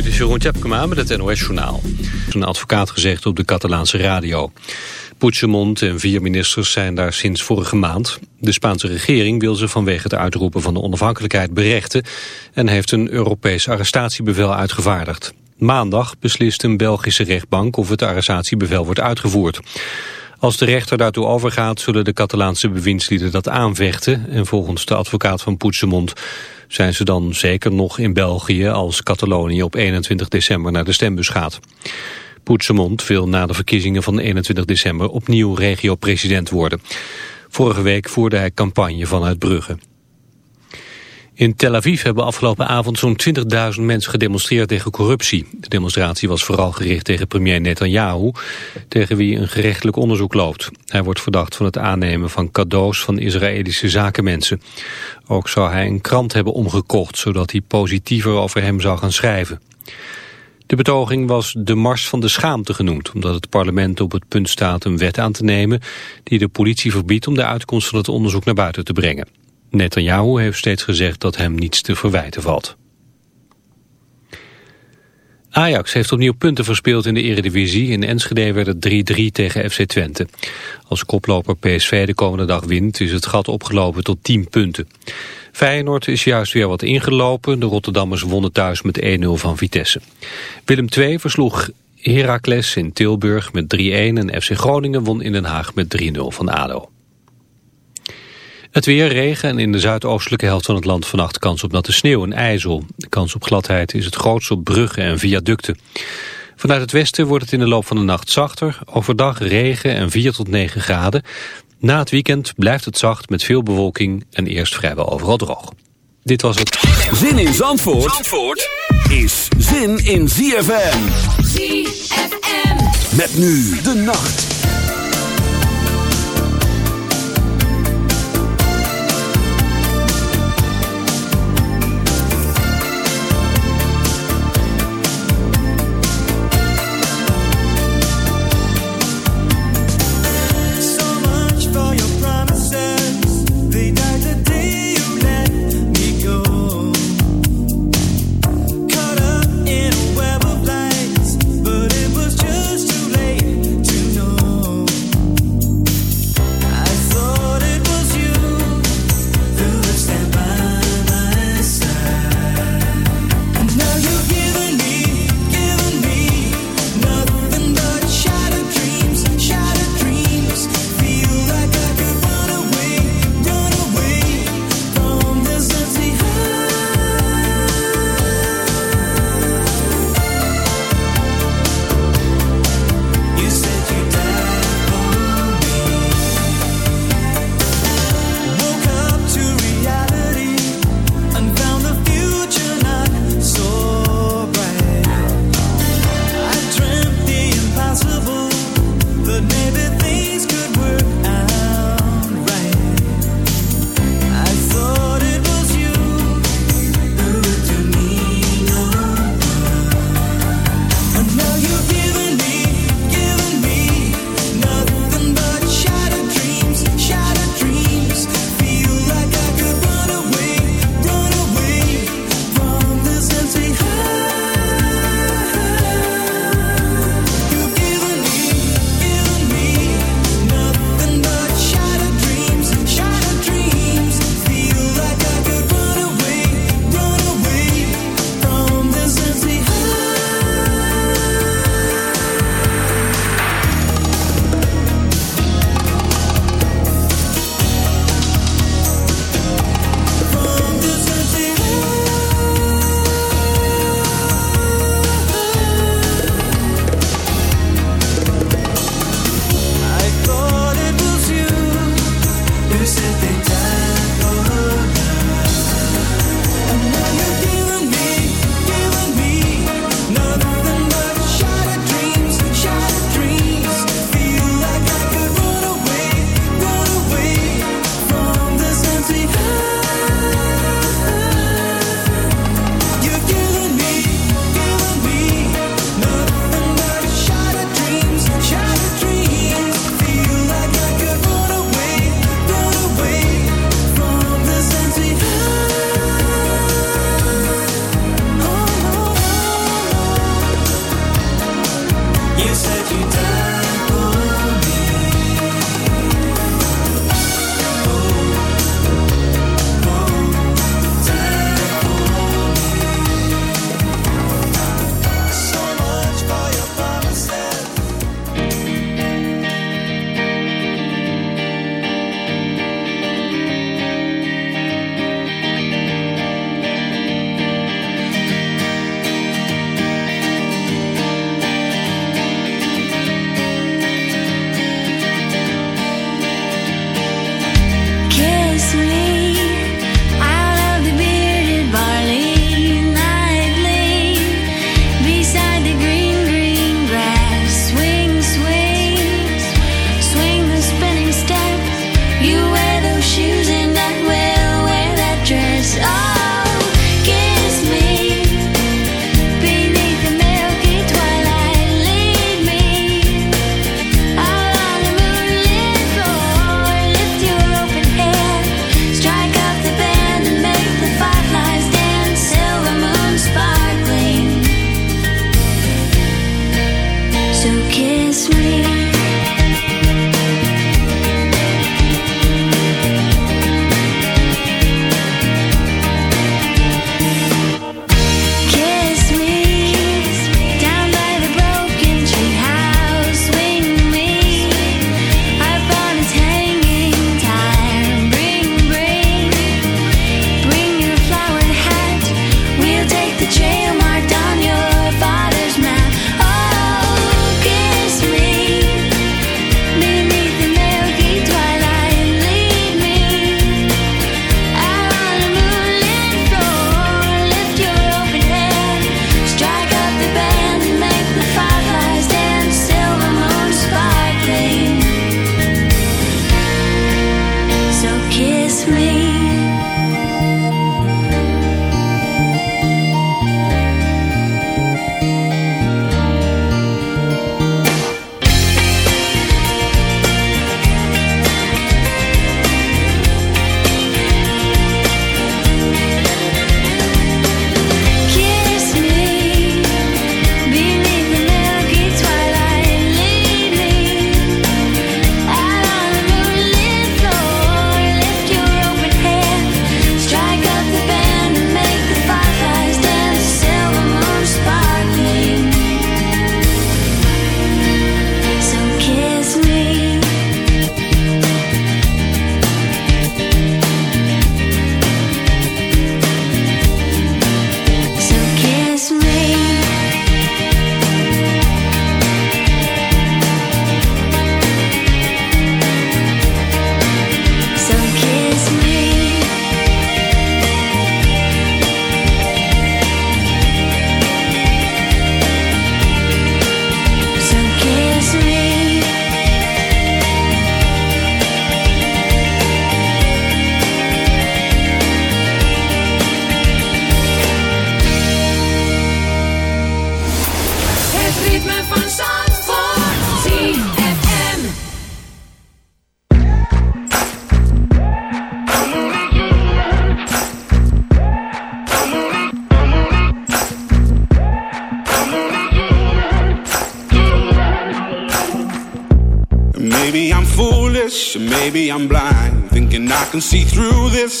Dit is Jeroen Tjepkema met het NOS-journaal. Een advocaat gezegd op de Catalaanse radio. Puigdemont en vier ministers zijn daar sinds vorige maand. De Spaanse regering wil ze vanwege het uitroepen van de onafhankelijkheid berechten... en heeft een Europees arrestatiebevel uitgevaardigd. Maandag beslist een Belgische rechtbank of het arrestatiebevel wordt uitgevoerd. Als de rechter daartoe overgaat, zullen de Catalaanse bewindslieden dat aanvechten... en volgens de advocaat van Puigdemont zijn ze dan zeker nog in België... als Catalonië op 21 december naar de stembus gaat. Puigdemont wil na de verkiezingen van 21 december opnieuw regio-president worden. Vorige week voerde hij campagne vanuit Brugge. In Tel Aviv hebben afgelopen avond zo'n 20.000 mensen gedemonstreerd tegen corruptie. De demonstratie was vooral gericht tegen premier Netanyahu, tegen wie een gerechtelijk onderzoek loopt. Hij wordt verdacht van het aannemen van cadeaus van Israëlische zakenmensen. Ook zou hij een krant hebben omgekocht, zodat hij positiever over hem zou gaan schrijven. De betoging was de Mars van de Schaamte genoemd... omdat het parlement op het punt staat een wet aan te nemen... die de politie verbiedt om de uitkomst van het onderzoek naar buiten te brengen. Netanyahu heeft steeds gezegd dat hem niets te verwijten valt. Ajax heeft opnieuw punten verspeeld in de eredivisie. In Enschede werd het 3-3 tegen FC Twente. Als koploper PSV de komende dag wint is het gat opgelopen tot 10 punten. Feyenoord is juist weer wat ingelopen. De Rotterdammers wonnen thuis met 1-0 van Vitesse. Willem II versloeg Heracles in Tilburg met 3-1 en FC Groningen won in Den Haag met 3-0 van ADO. Het weer, regen en in de zuidoostelijke helft van het land vannacht kans op natte sneeuw en ijzel. De kans op gladheid is het grootst op bruggen en viaducten. Vanuit het westen wordt het in de loop van de nacht zachter. Overdag regen en 4 tot 9 graden. Na het weekend blijft het zacht met veel bewolking en eerst vrijwel overal droog. Dit was het. Zin in Zandvoort, Zandvoort is zin in ZFM. ZFM. Met nu de nacht.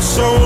Think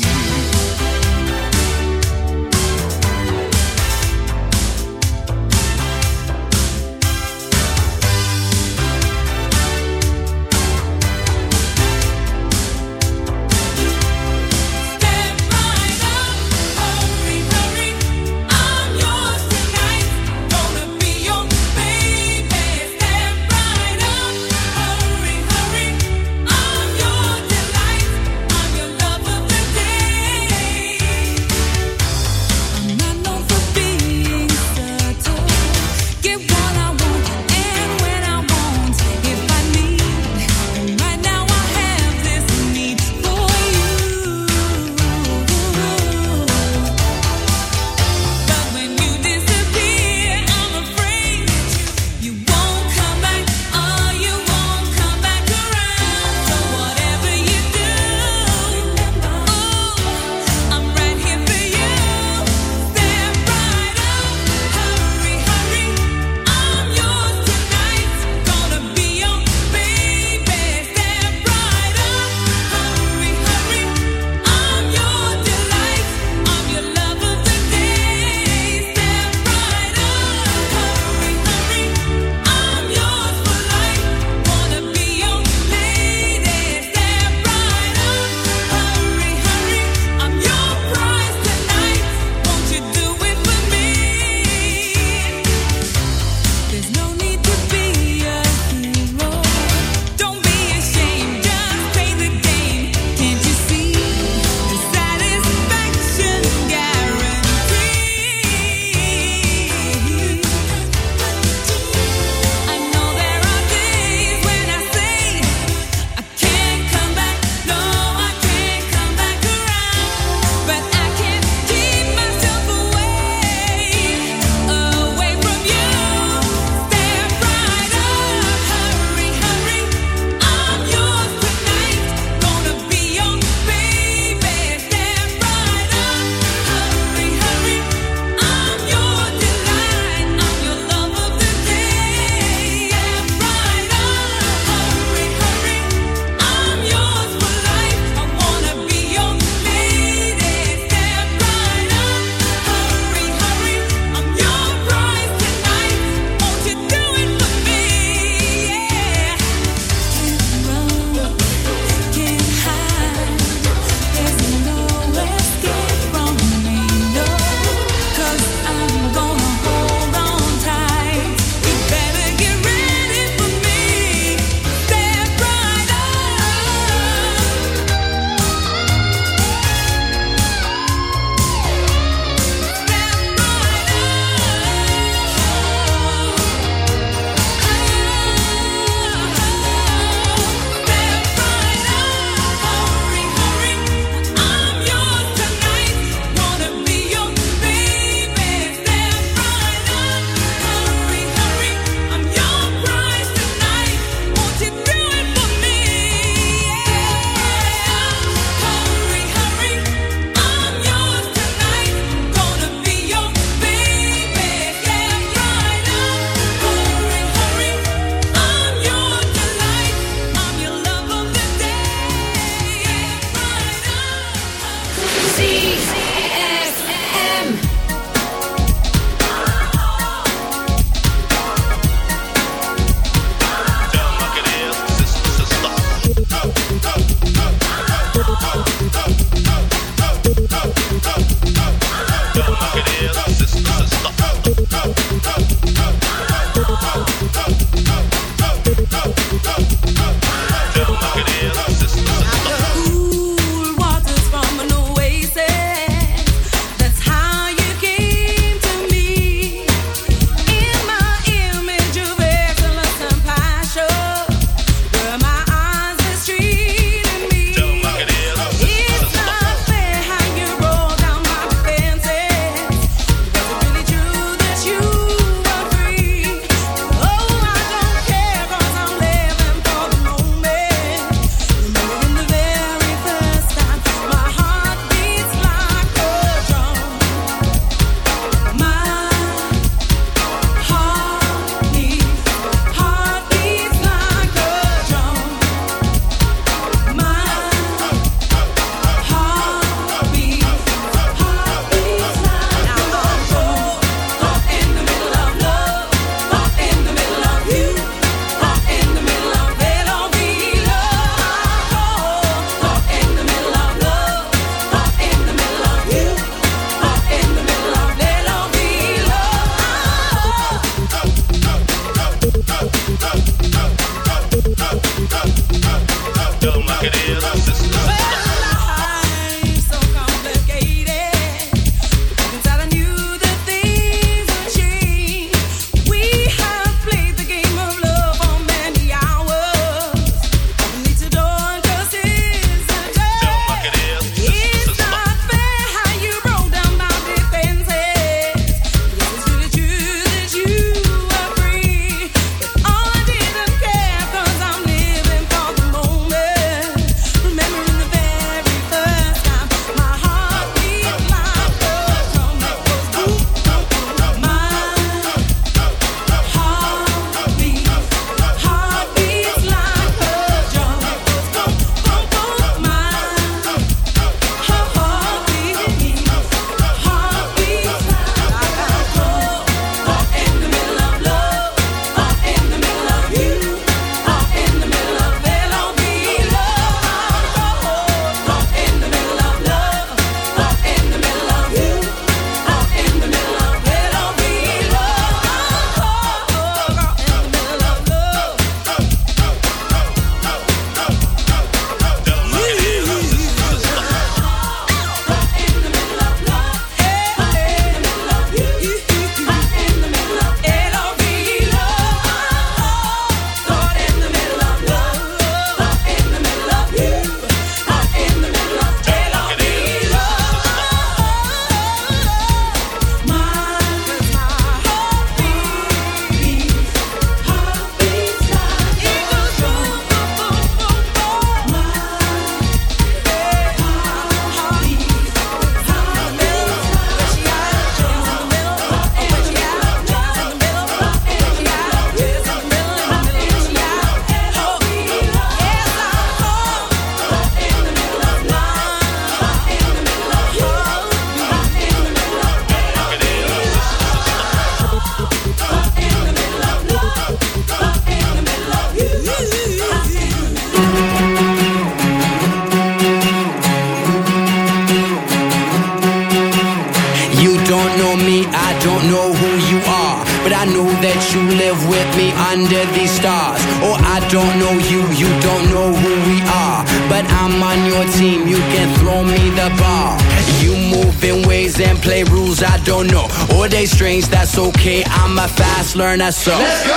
Fast learner,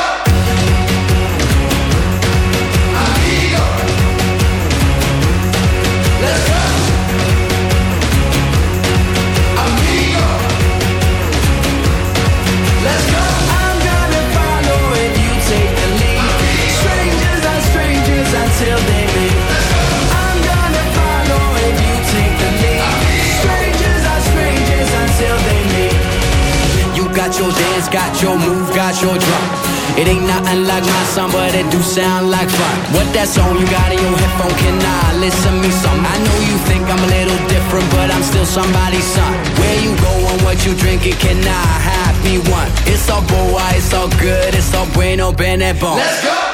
I'm somebody's son. Where you going, what you drinking? Can I have me one? It's all boy, it's all good, it's all bueno, bene bon. Let's go.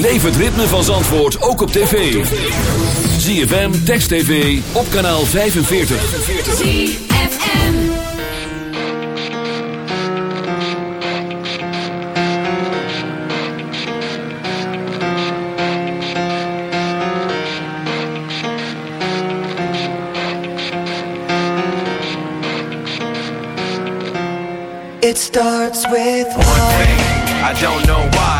Beleef het ritme van Zandvoort ook op tv. ZFM, Text TV, op kanaal 45. ZFM. It starts with One thing, I don't know why.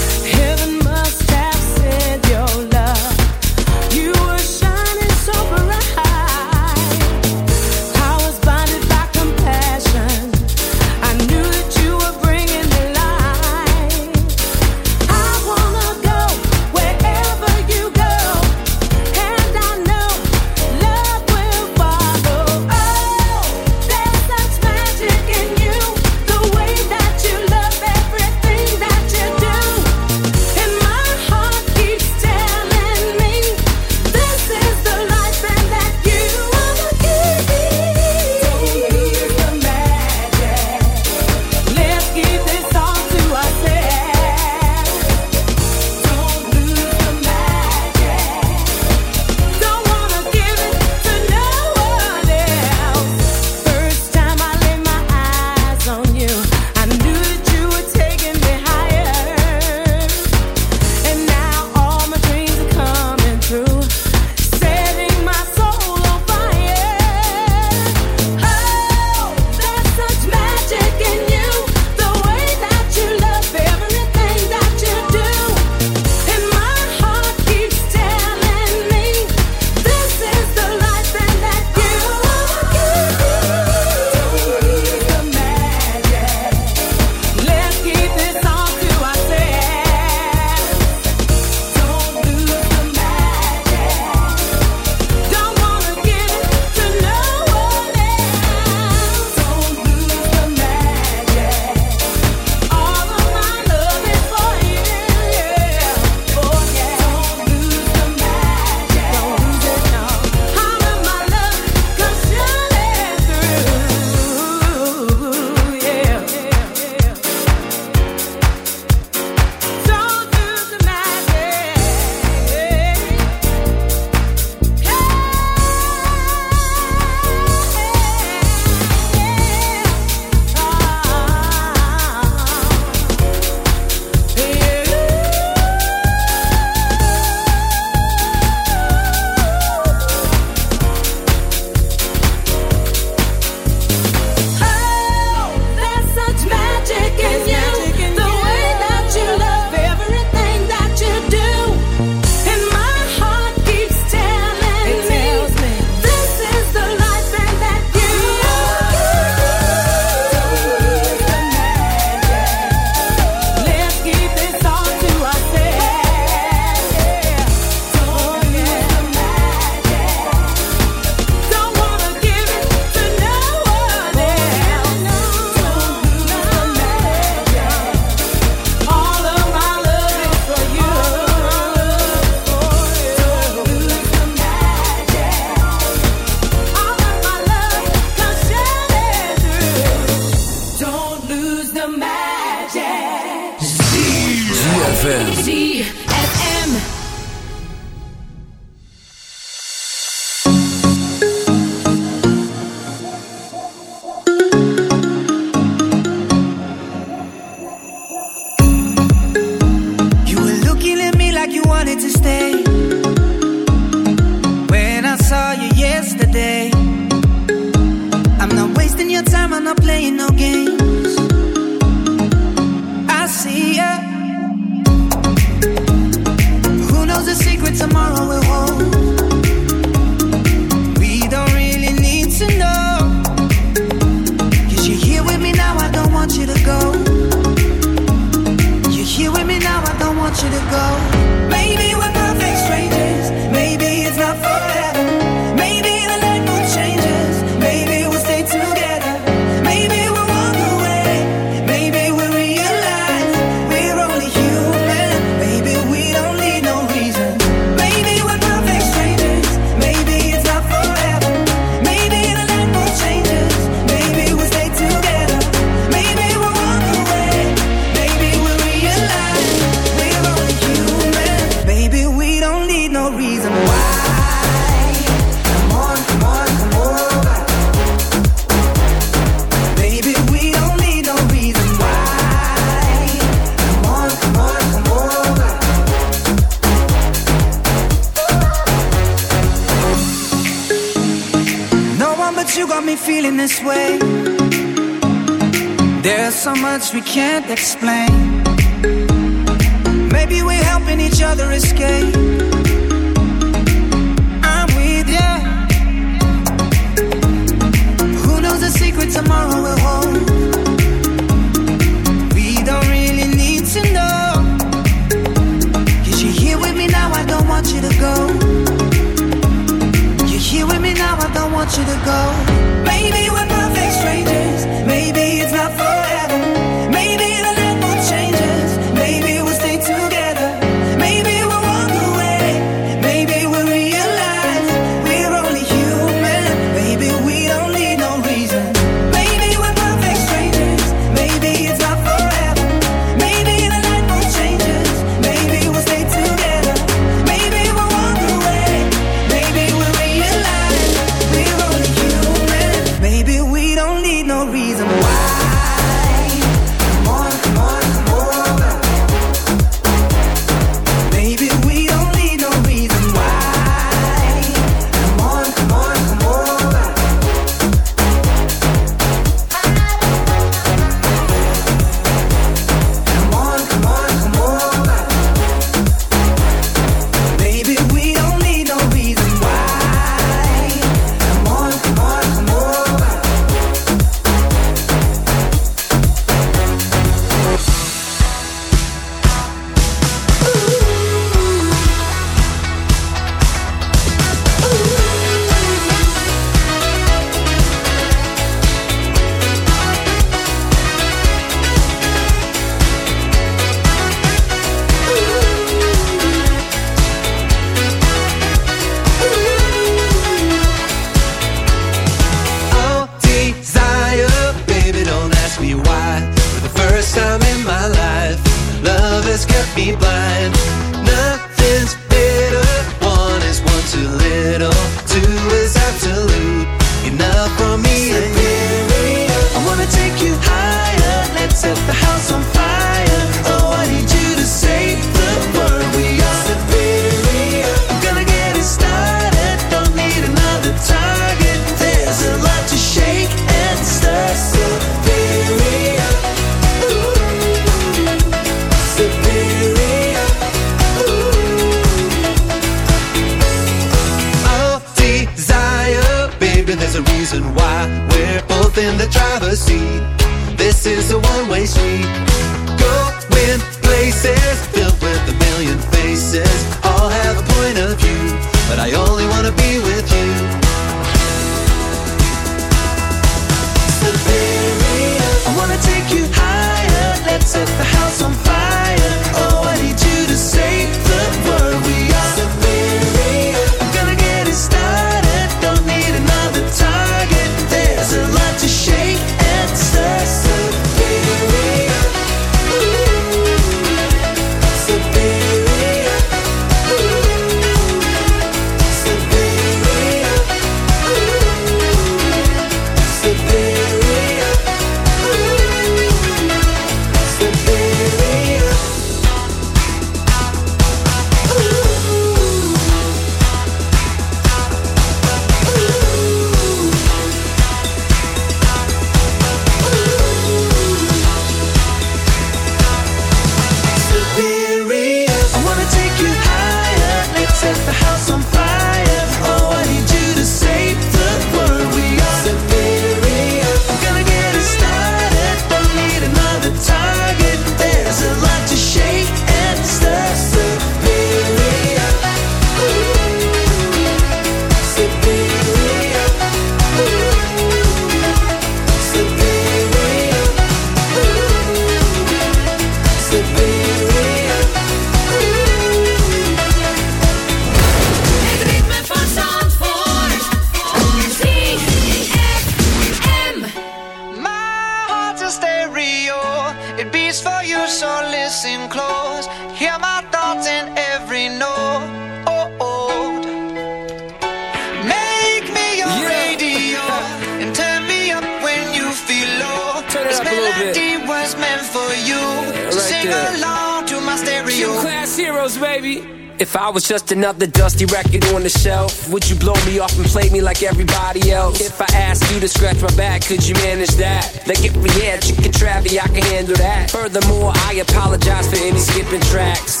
was just another dusty record on the shelf, would you blow me off and play me like everybody else? If I asked you to scratch my back, could you manage that? Like if we had chicken travy, I can handle that. Furthermore, I apologize for any skipping tracks.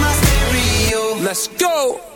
My stereo. Let's go.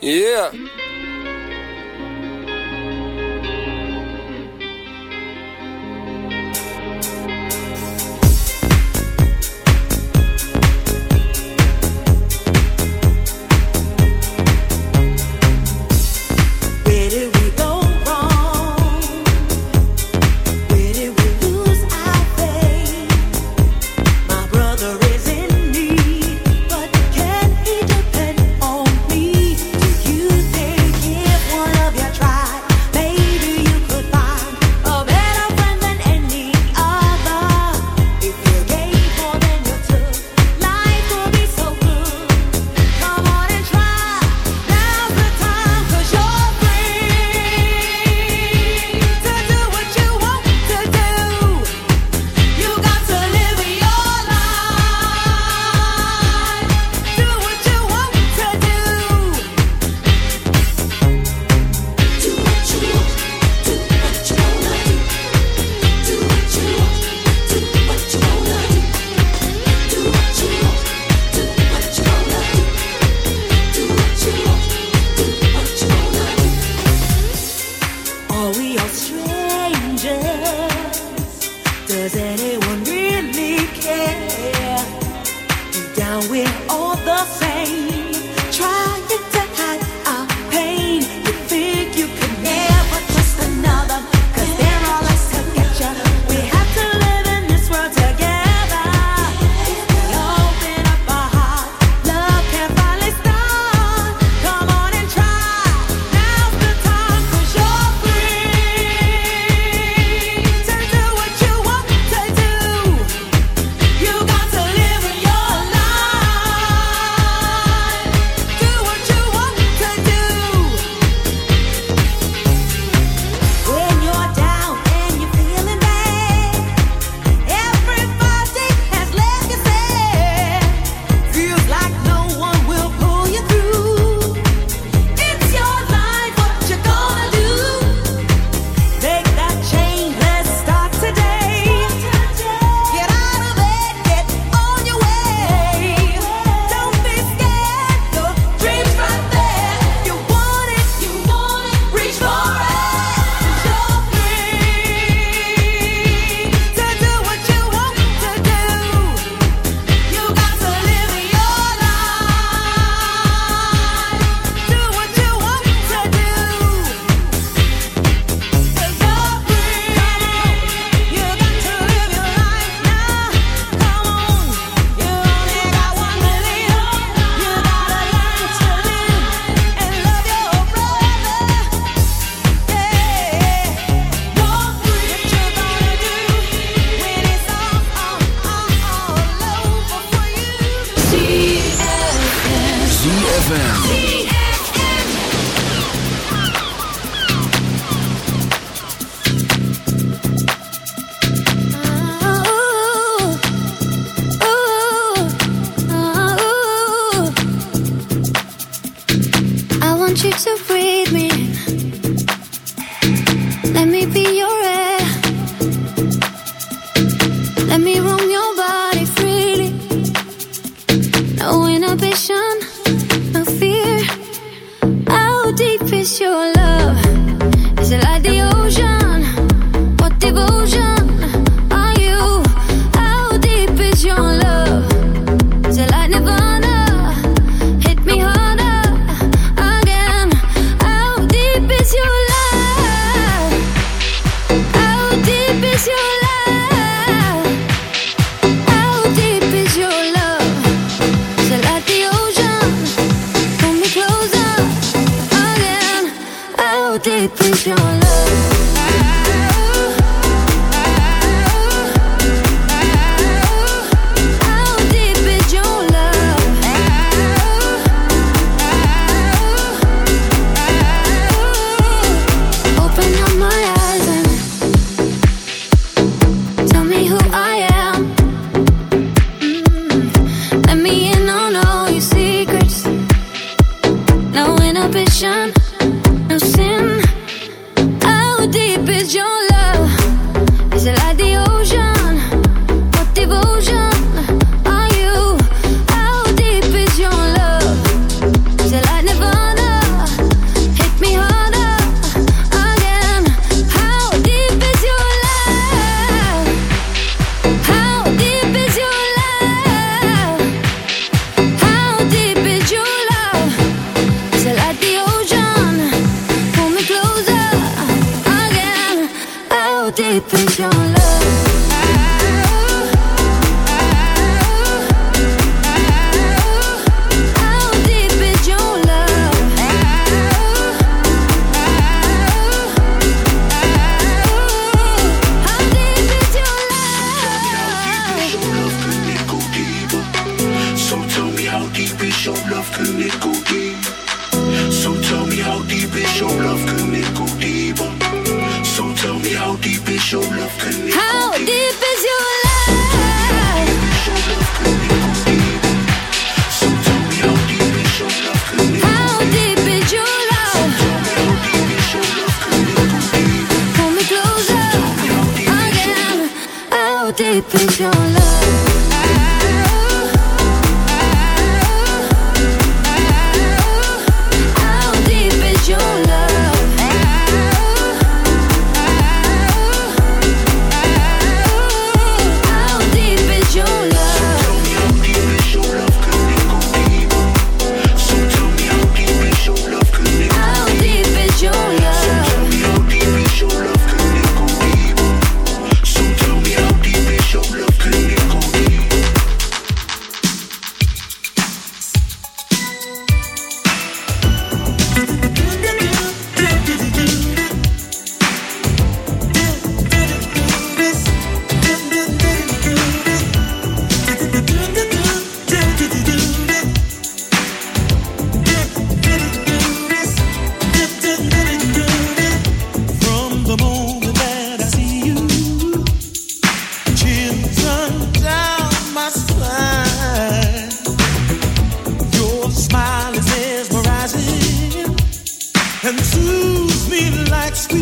Yeah. Let me be your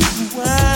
sweet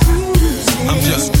just